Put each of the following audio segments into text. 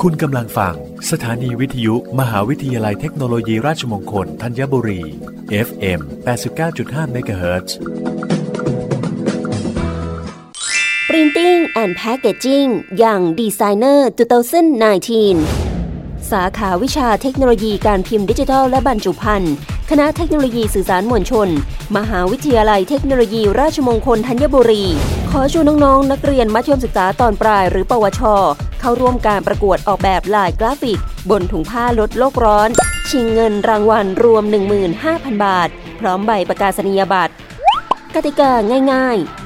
คุณกำลังฟัง สถานีวิทยุ มหาวิทยาลัยเทคโนโลยีราชมงคลธัญบุรี FM 89.5 MHz Printing and Packaging อย่าง Designer 2019 สาขาวิชาเทคโนโลยีการพิมพ์ดิจิทัลและบรรจุภัณฑ์ คณะเทคโนโลยีสื่อสารมวลชน มหาวิทยาลัยเทคโนโลยีราชมงคลธัญบุรี ขอชวนน้องๆนักเรียนมัธยมศึกษาตอนปลายหรือปวช เข้าร่วมการประกวดออกแบบลายกราฟิก บนถุงผ้าลดโลกร้อน ชิงเงินรางวัลรวม 15,000 บาท พร้อมใบประกาศนียบัตรกติกาง่าย ๆ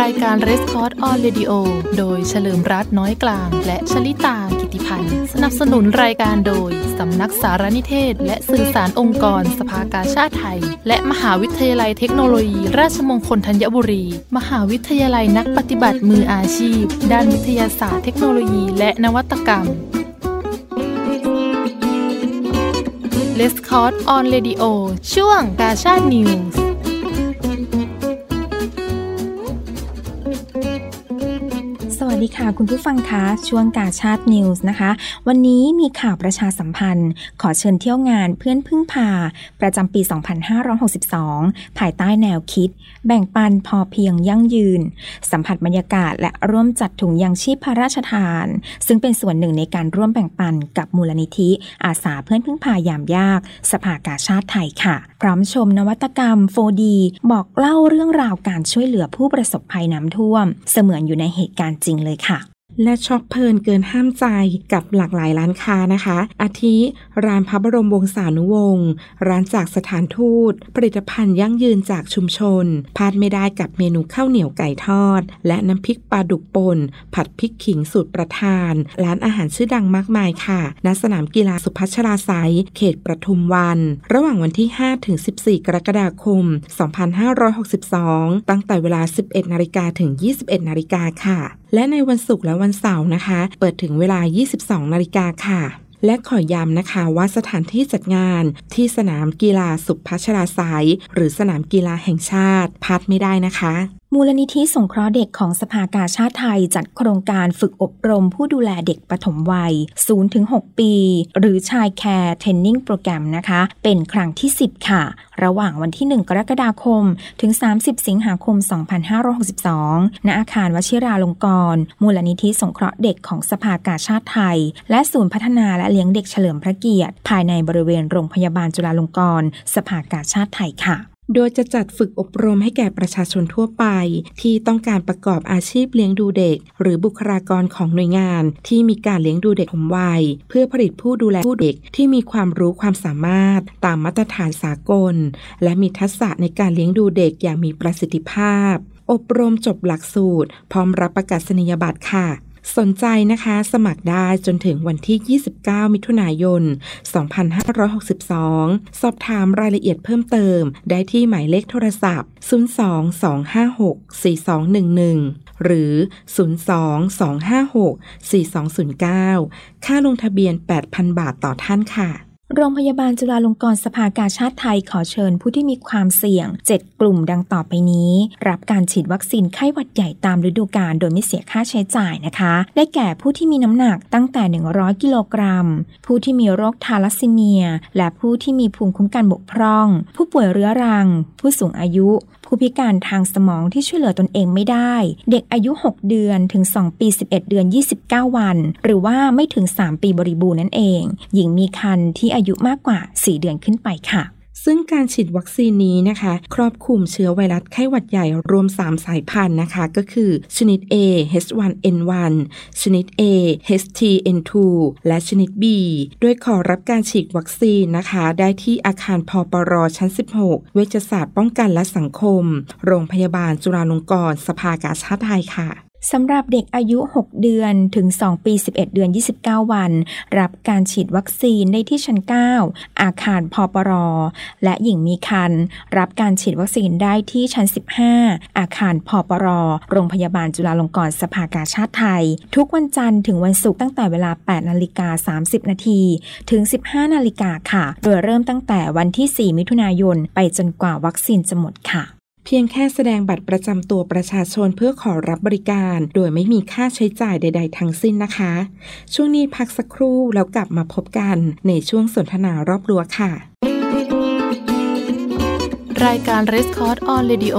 รายการ r e s c o r d on Radio โดยเฉลิมรัตน์น้อยกลาง และชลิตากิติพันธ์ สนับสนุนรายการโดย สำนักสารนิเทศ และสื่อสารองค์กร สภากาชาติไทย และมหาวิทยาลัยเทคโนโลยี ราชมงคลธัญบุรี มหาวิทยาลัยนักปฏิบัติมืออาชีพ ด้านวิทยาศาสตร์เทคโนโลยี และนวัตกรรม l e s c o r d on Radio ช่วงกาชาตินิวส์ วัสดีค่ะ คุณผู้ฟังคะช่วงกาชาตินิวส์นะคะ วันนี้มีข่าวประชาสัมพันธ์ ขอเชิญเที่ยวงานเพื่อนพึ่งพา ประจำปี 2562 ภายใต้แนวคิด แบ่งปันพอเพียงยั่งยืน สัมผัสบรรยากาศและร่วมจัดถุงยางชีพพระราชทาน ซึ่งเป็นส่วนหนึ่งในการร่วมแบ่งปันกับมูลนิธิ อาสาเพื่อนพึ่งพายามยาก สภากาชาติไทยค่ะ พร้อมชมนวัตกรรม 4D บอกเล่าเรื่องราวการช่วยเหลือผู้ประสบภัยน้ำท่วม เสมือนอยู่ในเหตุการณ์จริงเลยค่ะ และช็อกเพลินเกินห้ามใจกับหลากหลายร้านค้านะคะ อาทิ ร้านพระบรมวงศานุวงศ์ร้านจากสถานทูต ผลิตภัณฑ์ยั่งยืนจากชุมชนพลาดไม่ได้กับเมนูข้าวเหนียวไก่ทอด และน้ำพริกปลาดุกป่นผัดพริกขิงสูตรประทาน ร้านอาหารชื่อดังมากมายค่ะณสนามกีฬาสุพัชราไซเขตประทุมวัน ระหว่างวันที่ 5 ถึง 14 กรกฎาคม 2562 ตั้งแต่เวลา 11 นาฬิกาถึง 21 นาฬิกาค่ะ และในวันศุกร์และวันันเสาร์นะคะ เปิดถึงเวลา 22 นาฬิกาค่ะและขอย้ำนะคะว่าสถานที่จัดงานที่สนามกีฬาสุพัชราสายหรือสนามกีฬาแห่งชาติพลาดไม่ได้นะคะ มูลนิธิสงเคราะห์เด็กของสภากาชาติไทยจัดโครงการฝึกอบรมผู้ดูแลเด็กปฐมวัย 0-6 ปี หรือ Child Care Training Program นะคะ เป็นครั้งที่ 10 ค่ะ ระหว่างวันที่ 1 กรกฎาคม ถึง 30 สิงหาคม 2562 ณ อาคารวชิราลงกรณ์มูลนิธิสงเคราะห์เด็กของสภากาชาติไทย และศูนย์พัฒนาและเลี้ยงเด็กเฉลิมพระเกียรติ ภายในบริเวณโรงพยาบาลจุฬาลงกรณ์สภากาชาติไทยค่ะ โดยจะจัดฝึกอบรมให้แก่ประชาชนทั่วไป ที่ต้องการประกอบอาชีพเลี้ยงดูเด็ก หรือบุคลากรของหน่วยงาน ที่มีการเลี้ยงดูเด็กผมวัย เพื่อผลิตผู้ดูแลผู้เด็กที่มีความรู้ความสามารถตามมาตรฐานสากล และมีทักษะในการเลี้ยงดูเด็กอย่างมีประสิทธิภาพ อบรมจบหลักสูตร พร้อมรับประกาศนียบัตรค่ะ สนใจนะคะสมัครได้จนถึงวันที่ 29 มิถุนายน 2562 สอบถามรายละเอียดเพิ่มเติม ได้ที่หมายเลขโทรศัพท์ 022564211 หรือ 022564209 ค่าลงทะเบียน 8,000 บาทต่อท่านค่ะ โรงพยาบาลจุฬาลงกรณ์สภากาชาติไทยขอเชิญผู้ที่มีความเสี่ยง 7 กลุ่มดังต่อไปนี้ รับการฉีดวัคซีนไข้หวัดใหญ่ตามฤดูกาลโดยไม่เสียค่าใช้จ่ายนะคะ ได้แก่ผู้ที่มีน้ำหนักตั้งแต่ 100 กิโลกรัม ผู้ที่มีโรคทาลัสซีเมีย และผู้ที่มีภูมิคุ้มกันบกพร่อง ผู้ป่วยเรื้อรัง ผู้สูงอายุ ผู้พิการทางสมองที่ช่วยเหลือตนเองไม่ได้ เด็กอายุ 6 เดือนถึง 2 ปี 11 เดือน 29 วัน หรือว่าไม่ถึง 3 ปีบริบูรณ์นั่นเอง หญิงมีคันที่อายุมากกว่า 4 เดือนขึ้นไปค่ะ ซึ่งการฉีดวัคซีนนี้นะคะ ครอบคลุมเชื้อไวรัสไข้หวัดใหญ่รวม 3 สายพันธุ์นะคะ ก็คือ ชนิด A H1N1 ชนิด A HTN2 และชนิด B โดยขอรับการฉีดวัคซีนนะคะ ได้ที่อาคารพปรชั้น 16 เวชศาสตร์ป้องกันและสังคม โรงพยาบาลจุฬาลงกรณ์สภากาชาติไทยค่ะ สำหรับเด็กอายุ 6 เดือนถึง 2 ปี 11 เดือน 29 วัน รับการฉีดวัคซีนได้ที่ชั้น 9 อาคารพปร และหญิงมีคัน รับการฉีดวัคซีนได้ที่ชั้น 15 อาคารพปร โรงพยาบาลจุฬาลงกรณ์สภากาชาติไทย ทุกวันจันทร์ถึงวันศุกร์ตั้งแต่เวลา 8 นาฬิกา 30 นาทีถึง 15 นาฬิกาค่ะ โดยเริ่มตั้งแต่วันที่ 4 มิถุนายน ไปจนกว่าวัคซีนจะหมดค่ะ เพียงแค่แสดงบัตรประจำตัวประชาชนเพื่อขอรับบริการ โดยไม่มีค่าใช้จ่ายใด ๆ ทั้งสิ้นนะคะ ช่วงนี้พักสักครู่แล้วกลับมาพบกันในช่วงสนทนารอบรั้วค่ะ รายการ r e s c o r d on Radio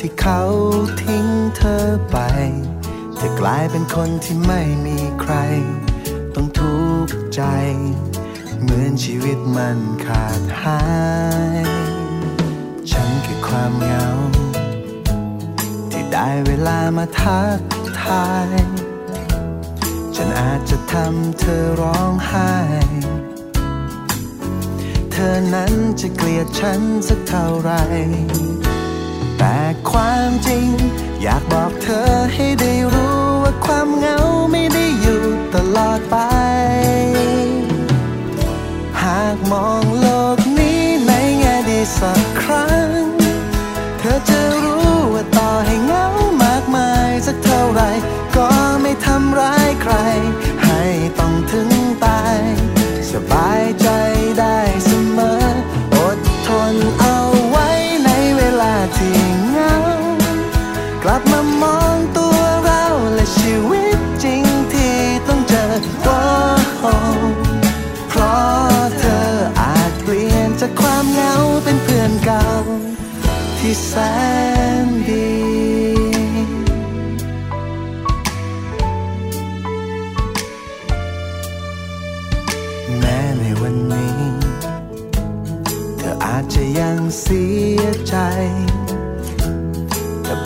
ที่เขาทิ้งเธอไปเธอกลายเป็นคนที่ไม่มีใคร ต้องทุกข์ใจ เหมือนชีวิตมันขาดหาย ฉันคือความเหงา ที่ได้เวลามาทักทาย ฉันอาจจะทำเธอร้องไห้ เธอนั้นจะเกลียดฉันสักเท่าไรแต่ ความจริง อยากบอกเธอให้ได้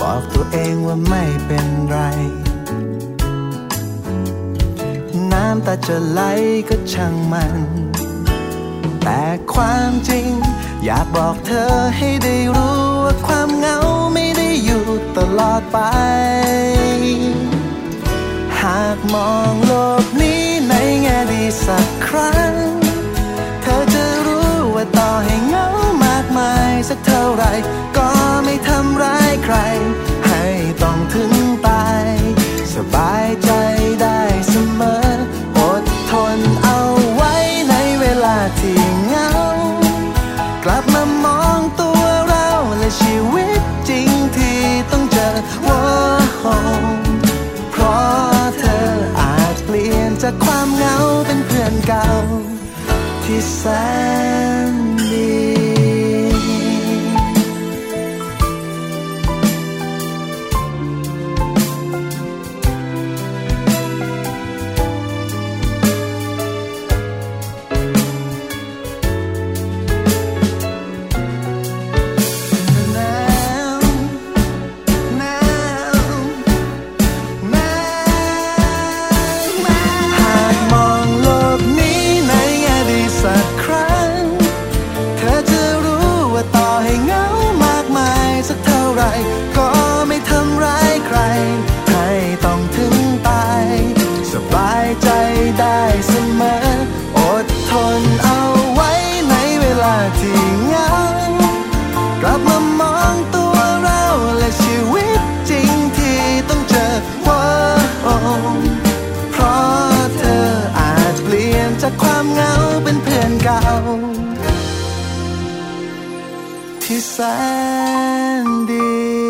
บอกตัวเองว่าไม่เป็นไร น้ำตาจะไหลก็ช่างมัน แต่ความจริง อยากบอกเธอให้ได้รู้ว่าความเหงาไม่ได้อยู่ตลอดไป หากมองโลกนี้ในแง่ดีสักครั้ง เธอจะรู้ว่าต่อให้เหงามากมายสัก เท่าไร ก็ไม่ทำร้ายใคร ให้ต้องถึงตาย สบายใจได้เสมอ อดทนเอาไว้ในเวลาที่เหงา กลับมามองตัวเราและชีวิตจริงที่ต้องเจอว้าวเพราะเธออาจเปลี่ยนจากความเหงาเป็นเพื่อนเก่าที่แสน ที่แสนดี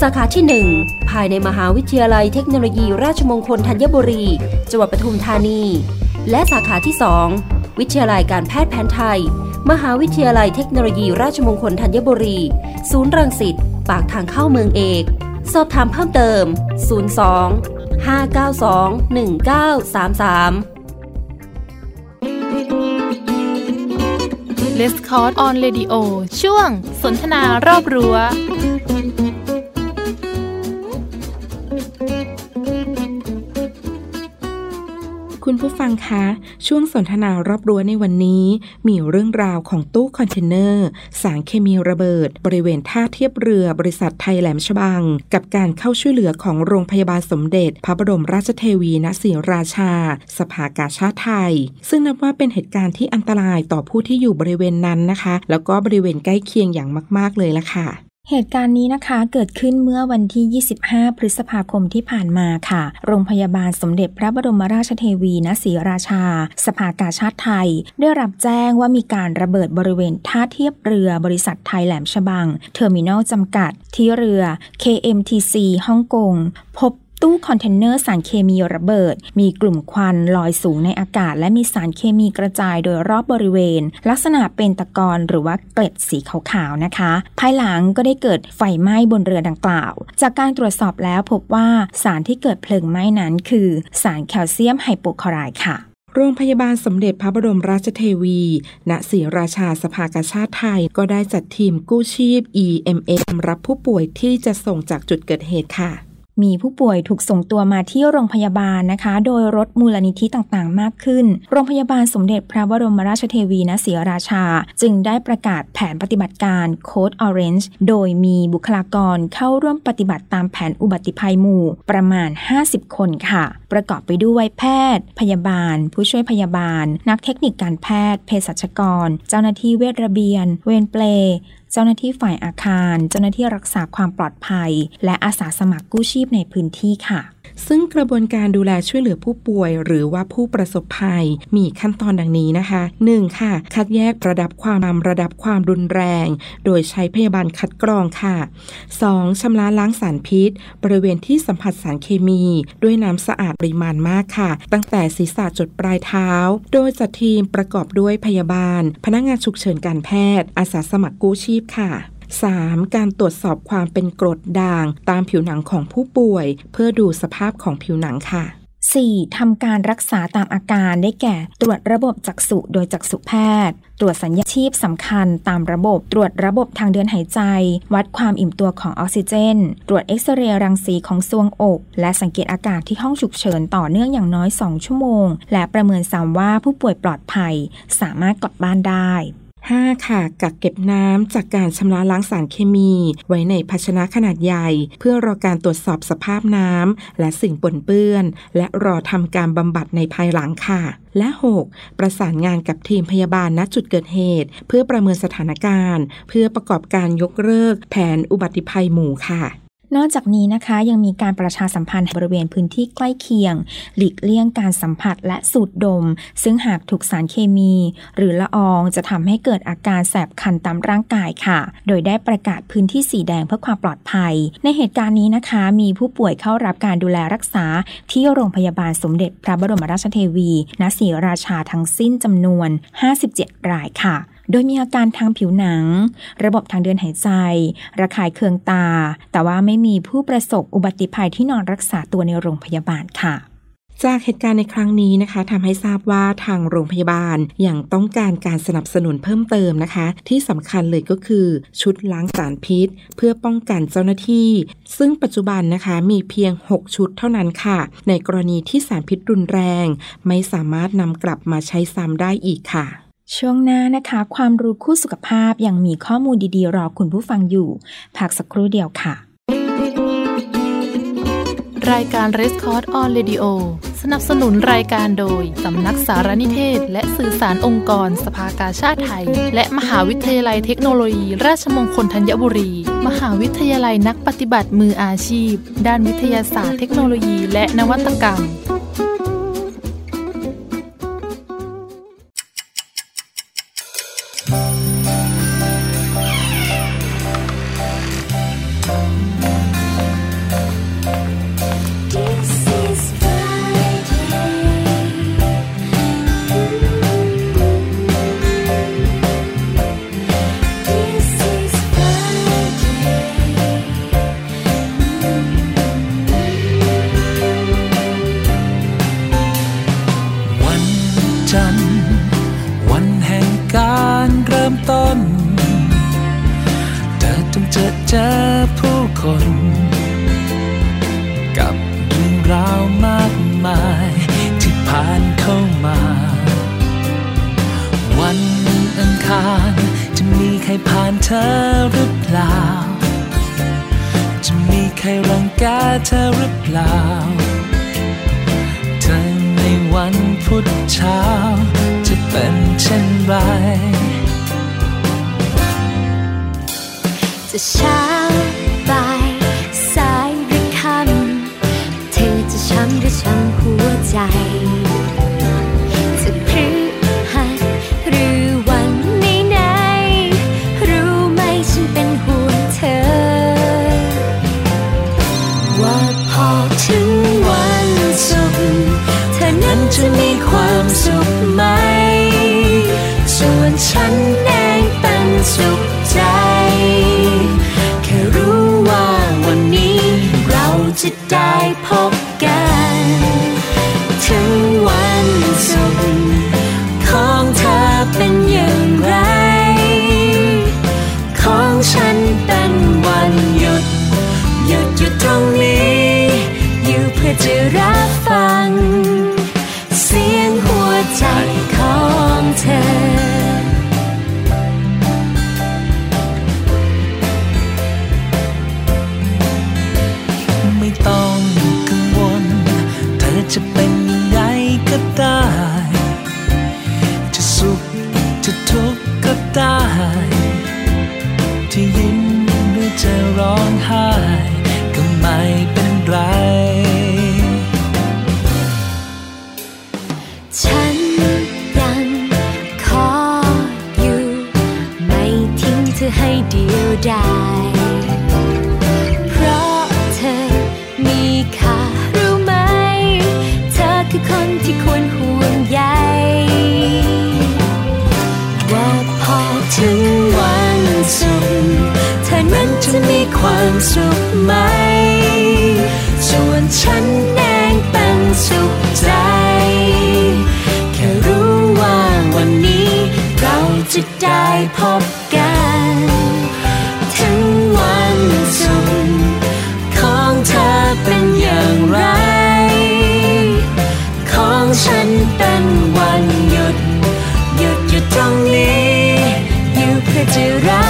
สาขาที่ 1 ภายในมหาวิทยาลัยเทคโนโลยีราชมงคลธัญบุรี จังหวัดปทุมธานี และสาขาที่ 2 วิทยาลัยการแพทย์แผนไทย มหาวิทยาลัยเทคโนโลยีราชมงคลธัญบุรี ศูนย์รังสิต ปากทางเข้าเมืองเอก สอบถามเพิ่มเติม 02 592 1933เลสคอร์ on radio ช่วงสนทนารอบรั้ว คุณผู้ฟังคะ ช่วงสนทนารอบรั้วในวันนี้ มีเรื่องราวของตู้คอนเทนเนอร์ สารเคมีระเบิด บริเวณท่าเทียบเรือบริษัทไทยแหลมฉบัง กับการเข้าช่วยเหลือของโรงพยาบาลสมเด็จ พระบรมราชเทวีณศรีราชา สภากาชาติไทย ซึ่งนับว่าเป็นเหตุการณ์ที่อันตรายต่อผู้ที่อยู่บริเวณนั้นนะคะ แล้วก็บริเวณใกล้เคียงอย่างมาก ๆ เลยละค่ะ เหตุการณ์นี้นะคะเกิดขึ้นเมื่อวันที่ 25 พฤษภาคมที่ผ่านมาค่ะ โรงพยาบาลสมเด็จพระบรมราชเทวีณศรีราชา สภากาชาติไทย ได้รับแจ้งว่ามีการระเบิดบริเวณท่าเทียบเรือบริษัทไทยแหลมฉบัง เทอร์มินอลจำกัด ที่เรือ KMTC ฮ่องกง พบ ตู้คอนเทนเนอร์สารเคมีระเบิด มีกลุ่มควันลอยสูงในอากาศ และมีสารเคมีกระจายโดยรอบบริเวณ ลักษณะเป็นตะกอนหรือว่าเกล็ดสีขาวๆนะคะ ภายหลังก็ได้เกิดไฟไหม้บนเรือดังกล่าว จากการตรวจสอบแล้วพบว่าสารที่เกิดเพลิงไหม้นั้นคือ สารแคลเซียมไฮโปคลอไรด์ค่ะโรงพยาบาลสมเด็จพระบรมราชเทวี ณ ศรีราชาสภากาชาติไทย ก็ได้จัดทีมกู้ชีพ EMS รับผู้ป่วยที่จะส่งจากจุดเกิดเหตุค่ะ มีผู้ป่วยถูกส่งตัวมาที่โรงพยาบาลนะคะ โดยรถมูลนิธิต่างๆ มากขึ้น โรงพยาบาลสมเด็จพระบรมราชเทวีณศรีราชา จึงได้ประกาศแผนปฏิบัติการโค้ดออเรนจ์โดยมีบุคลากรเข้าร่วมปฏิบัติตามแผนอุบัติภัยหมู่ ประมาณ 50 คนค่ะ ประกอบไปด้วยแพทย์ พยาบาล ผู้ช่วยพยาบาล นักเทคนิคการแพทย์ เภสัชกร เจ้าหน้าที่เวชระเบียน เวรเปล เจ้าหน้าที่ฝ่ายอาคาร เจ้าหน้าที่รักษาความปลอดภัย และอาสาสมัครกู้ชีพในพื้นที่ค่ะ ซึ่งกระบวนการดูแลช่วยเหลือผู้ป่วย หรือว่าผู้ประสบภัยมีขั้นตอนดังนี้นะคะ 1. ค่ะ คัดแยกระดับความระดับความรุนแรง โดยใช้พยาบาลคัดกรองค่ะ 2. ชำระล้างสารพิษ บริเวณที่สัมผัสสารเคมี ด้วยน้ำสะอาดปริมาณมากค่ะ ตั้งแต่ศีรษะจดปลายเท้า โดยจัดทีมประกอบด้วยพยาบาล พนักงานฉุกเฉินการแพทย์ อาสาสมัครกู้ชีพค่ะ 3. การตรวจสอบความเป็นกรดด่าง ตามผิวหนังของผู้ป่วย เพื่อดูสภาพของผิวหนังค่ะ 4. ทำการรักษาตามอาการได้แก่ ตรวจระบบจักษุโดยจักษุแพทย์ ตรวจสัญญาชีพสำคัญตามระบบ ตรวจระบบทางเดินหายใจ วัดความอิ่มตัวของออกซิเจน ตรวจเอ็กซเรย์รังสีของซวงอก และสังเกตอากาศที่ห้องฉุกเฉินต่อเนื่องอย่างน้อย 2 ชั่วโมง และประเมินซ้ำว่าผู้ป่วยปลอดภัย สามารถกลับบ้านได้ 5. ค่ะ กักเก็บน้ำจากการชำระล้างสารเคมี ไว้ในภาชนะขนาดใหญ่ เพื่อรอการตรวจสอบสภาพน้ำและสิ่งปนเปื้อน และรอทำการบำบัดในภายหลังค่ะ และ 6. ประสานงานกับทีมพยาบาลณจุดเกิดเหตุ เพื่อประเมินสถานการณ์ เพื่อประกอบการยกเลิกแผนอุบัติภัยหมู่ค่ะ นอกจากนี้นะคะยังมีการประชาสัมพันธ์บริเวณพื้นที่ใกล้เคียง หลีกเลี่ยงการสัมผัสและสูดดม ซึ่งหากถูกสารเคมี หรือละอองจะทำให้เกิดอาการแสบคันตามร่างกายค่ะ โดยได้ประกาศพื้นที่สีแดงเพื่อความปลอดภัย ในเหตุการณ์นี้นะคะ มีผู้ป่วยเข้ารับการดูแลรักษาที่โรงพยาบาลสมเด็จพระบรมราชเทวี ณศรีราชาทั้งสิ้นจำนวน 57 รายค่ะ โดยมีอาการทางผิวหนัง ระบบทางเดินหายใจ ระคายเคืองตา แต่ว่าไม่มีผู้ประสบอุบัติภัยที่นอนรักษาตัวในโรงพยาบาลค่ะจากเหตุการณ์ในครั้งนี้นะคะทำให้ทราบว่าทางโรงพยาบาลยังต้องการการสนับสนุนเพิ่มเติมนะคะ ที่สำคัญเลยก็คือ ชุดล้างสารพิษ เพื่อป้องกันเจ้าหน้าที่ ซึ่งปัจจุบันนะคะมีเพียง 6 ชุดเท่านั้นค่ะ ในกรณีที่สารพิษรุนแรง ไม่สามารถนำกลับมาใช้ซ้ำได้อีกค่ะ ช่วงหน้านะคะ ความรู้คู่สุขภาพยังมีข้อมูลดีๆ รอคุณผู้ฟังอยู่ พักสักครู่เดียวค่ะ รายการ r e s c o r d on Radio สนับสนุนรายการโดย สำนักสารนิเทศ และสื่อสารองค์กร สภากาชาติไทย และมหาวิทยาลัยเทคโนโลยี ราชมงคลธัญบุรี มหาวิทยาลัยนักปฏิบัติมืออาชีพ ด้านวิทยาศาสตร์เทคโนโลยี และนวัตกรรม ผ่านเธอหรือเปล่า จะมีใครรังแกเธอหรือเปล่า เธอในวันพุธเช้า จะเป็นเช่นไร จะเช้าบ่ายสายหรือค่ำเธอจะช้ำหรือช้ำหัวใจ จะมีความสุขไหม ส่วนฉันเองเป็นสุขใจ ความสุขไหม ส่วนฉันเองเป็นสุขใจ แค่รู้ว่าวันนี้เราจะได้พบกันถึงวันสุขของเธอเป็นอย่างไร ของฉันเป็นวันหยุด หยุดอยู่ตรงนี้ อยู่เพื่อจะรับ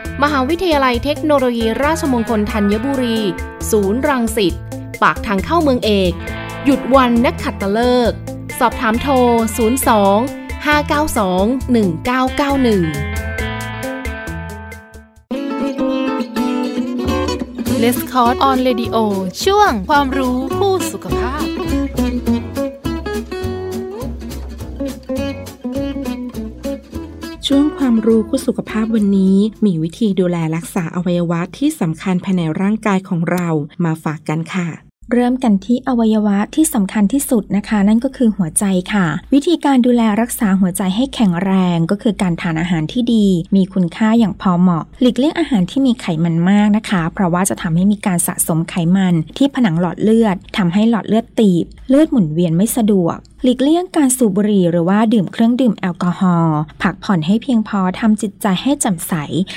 มหาวิทยาลัยเทคโนโลยีราชมงคลธัญบุรี ศูนย์รังสิต ปากทางเข้าเมืองเอก หยุดวันนักขัดตะเลิก สอบถามโทร 02 592 1991เลสคอร์ on Radio ช่วงความรู้คู่สุขภาพ ความรู้คู่สุขภาพวันนี้ มีวิธีดูแลรักษาอวัยวะที่สำคัญภายในร่างกายของเรามาฝากกันค่ะ เริ่มกันที่อวัยวะที่สำคัญที่สุดนะคะ นั่นก็คือหัวใจค่ะ วิธีการดูแลรักษาหัวใจให้แข็งแรงก็คือการทานอาหารที่ดี มีคุณค่าอย่างพอเหมาะ หลีกเลี่ยงอาหารที่มีไขมันมากนะคะ เพราะว่าจะทำให้มีการสะสมไขมันที่ผนังหลอดเลือดทำให้หลอดเลือดตีบ เลือดหมุนเวียนไม่สะดวกหลีกเลี่ยงการสูบบุหรี่หรือว่าดื่มเครื่องดื่มแอลกอฮอล์ พักผ่อนให้เพียงพอทำจิตใจให้แจ่มใส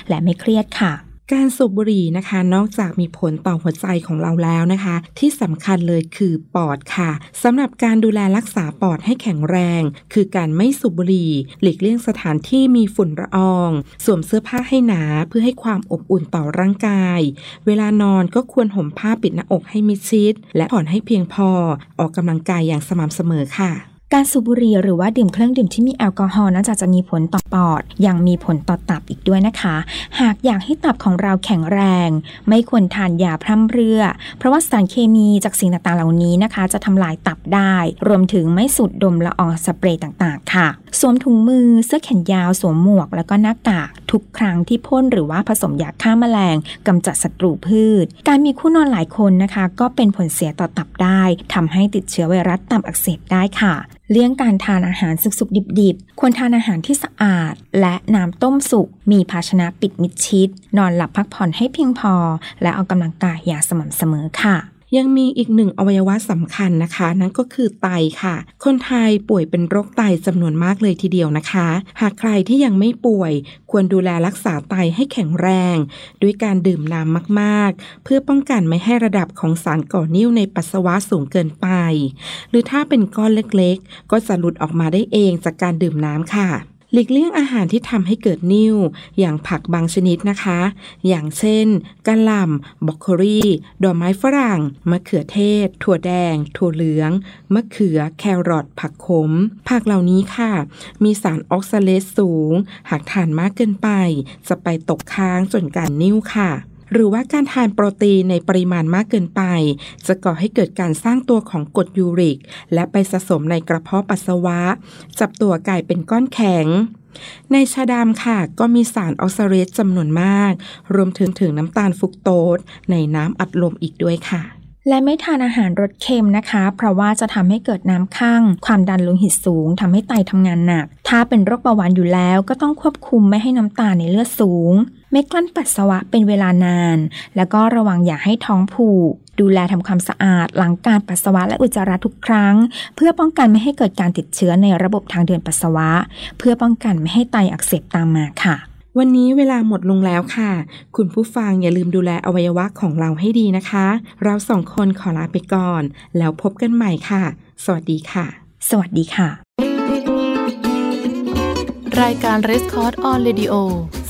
และไม่เครียดค่ะ การสูบบุหรี่นะคะ นอกจากมีผลต่อหัวใจของเราแล้วนะคะ ที่สำคัญเลยคือปอดค่ะสำหรับการดูแลรักษาปอดให้แข็งแรง คือการไม่สูบบุหรี่ หลีกเลี่ยงสถานที่มีฝุ่นละออง สวมเสื้อผ้าให้หนาเพื่อให้ความอบอุ่นต่อร่างกาย เวลานอนก็ควรห่มผ้าปิดหน้าอกให้มิดชิด และผ่อนให้เพียงพอออกกำลังกายอย่างสม่ำเสมอค่ะ การสูบบุหรี่หรือว่าดื่มเครื่องดื่มที่มีแอลกอฮอล์นอกจากจะมีผลต่อปอด ยังมีผลต่อตับอีกด้วยนะคะ หากอยากให้ตับของเราแข็งแรง ไม่ควรทานยาพร่ำเรือเพราะว่าสารเคมีจากสิ่งต่างๆเหล่านี้นะคะ จะทำลายตับได้ รวมถึงไม่สูดดมละอองสเปรย์ต่างๆ ค่ะ สวมถุงมือเสื้อแขนยาวสวมหมวกแล้วก็หน้ากากทุกครั้งที่พ่นหรือว่าผสมยาฆ่าแมลงกำจัดศัตรูพืช การมีคู่นอนหลายคนนะคะ ก็เป็นผลเสียต่อตับได้ทำให้ติดเชื้อไวรัสตับอักเสบได้ค่ะเลี่ยงการทานอาหารสุกๆดิบๆ ควรทานอาหารที่สะอาด และน้ำต้มสุก มีภาชนะปิดมิดชิด นอนหลับพักผ่อนให้เพียงพอ และออกกำลังกายอย่างสม่ำเสมอค่ะ ยังมีอีกหนึ่งอวัยวะสำคัญนะคะ นั่นก็คือไตค่ะ คนไทยป่วยเป็นโรคไตจำนวนมากเลยทีเดียวนะคะ หากใครที่ยังไม่ป่วย ควรดูแลรักษาไตให้แข็งแรง ด้วยการดื่มน้ำมากๆ เพื่อป้องกันไม่ให้ระดับของสารก่อนิ่วในปัสสาวะสูงเกินไป หรือถ้าเป็นก้อนเล็กๆ ก็จะหลุดออกมาได้เองจากการดื่มน้ำค่ะ หลีกเลี่ยงอาหารที่ทำให้เกิดนิ่ว อย่างผักบางชนิดนะคะ อย่างเช่นกะหล่ำบรอกโคลีดอกไม้ฝรั่ง มะเขือเทศ ถั่วแดง ถั่วเหลือง มะเขือ แครอท ผักขม ผักเหล่านี้ค่ะ มีสารออกซาเลสสูง หากทานมากเกินไป จะไปตกค้างจนการนิ่วค่ะ หรือว่าการทานโปรตีนในปริมาณมากเกินไป จะก่อให้เกิดการสร้างตัวของกรดยูริก และไปสะสมในกระเพาะปัสสาวะ จับตัวกลายเป็นก้อนแข็งในชาดำค่ะ ก็มีสารออกซาเลสจำนวนมาก รวมถึงถึงน้ำตาลฟุกโตสในน้ำอัดลมอีกด้วยค่ะ และไม่ทานอาหารรสเค็มนะคะ เพราะว่าจะทำให้เกิดน้ำข้าง ความดันโลหิตสูงทำให้ไตทำงานหนัก ถ้าเป็นโรคเบาหวานอยู่แล้ว ก็ต้องควบคุมไม่ให้น้ำตาลในเลือดสูง ไม่กลั้นปัสสาวะเป็นเวลานาน แล้วก็ระวังอย่าให้ท้องผูก ดูแลทำความสะอาด หลังการปัสสาวะและอุจจาระทุกครั้ง เพื่อป้องกันไม่ให้เกิดการติดเชื้อในระบบทางเดินปัสสาวะ เพื่อป้องกันไม่ให้ไตอักเสบตามมาค่ะ วันนี้เวลาหมดลงแล้วค่ะ คุณผู้ฟังอย่าลืมดูแลอวัยวะของเราให้ดีนะคะ เราสองคนขอลาไปก่อน แล้วพบกันใหม่ค่ะ สวัสดีค่ะ สวัสดีค่ะ รายการ r e s c o r d on Radio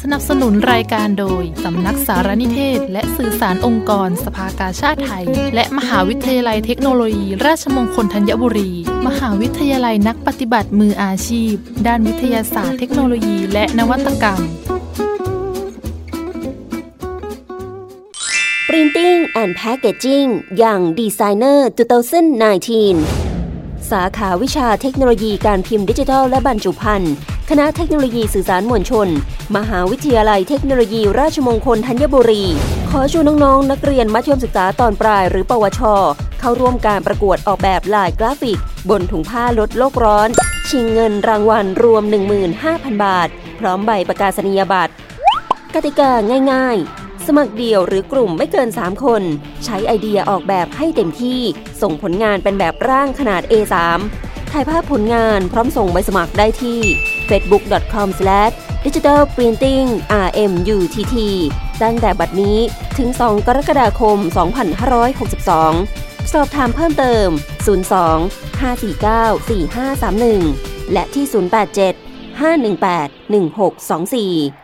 สนับสนุนรายการโดย สำนักสารนิเทศ และสื่อสารองค์กร สภากาชาติไทย และมหาวิทยาลัยเทคโนโลยี ราชมงคลธัญบุรี มหาวิทยาลัยนักปฏิบัติมืออาชีพ ด้านวิทยาศาสตร์เทคโนโลยีและนวัตกรรม Printing and Packaging อย่าง Designer 2019 สาขาวิชาเทคโนโลยีการพิมพ์ดิจิทัลและบรรจุภัณฑ์ คณะเทคโนโลยีสื่อสารมวลชน มหาวิทยาลัยเทคโนโลยีราชมงคลธัญบุรี ขอชวนน้องๆนักเรียนมัธยมศึกษาตอนปลายหรือปวช เข้าร่วมการประกวดออกแบบลายกราฟิก บนถุงผ้าลดโลกร้อน ชิงเงินรางวัลรวม 15,000 บาท พร้อมใบประกาศนียบัตร กติกาง่ายๆสมัครเดี่ยวหรือกลุ่มไม่เกิน 3 คน ใช้ไอเดียออกแบบให้เต็มที่ ส่งผลงานเป็นแบบร่างขนาด A3 ถ่ายภาพผลงานพร้อมส่งใบสมัครได้ที่ facebook.com/digitalprintingrmutt ตั้งแต่บัดนี้ถึง 2 กรกฎาคม 2562 สอบถามเพิ่มเติม 02 549 4531 และที่ 087 518 1624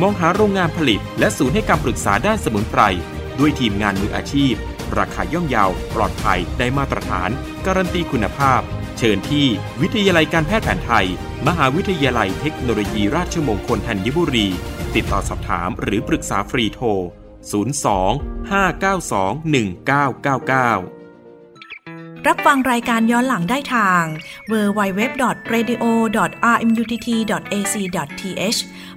มองหาโรงงานผลิต และศูนย์ให้คำปรึกษาด้านสมุนไพร ด้วยทีมงานมืออาชีพ ราคาย่อมเยาว ปลอดภัยได้มาตรฐาน การันตีคุณภาพ เชิญที่วิทยาลัยการแพทย์แผนไทย มหาวิทยาลัยเทคโนโลยีราชมงคลธัญบุรี ติดต่อสอบถามหรือปรึกษาฟรีโทร 02 592 1999รับฟังรายการย้อนหลังได้ทาง www.radio.rmutt.ac.th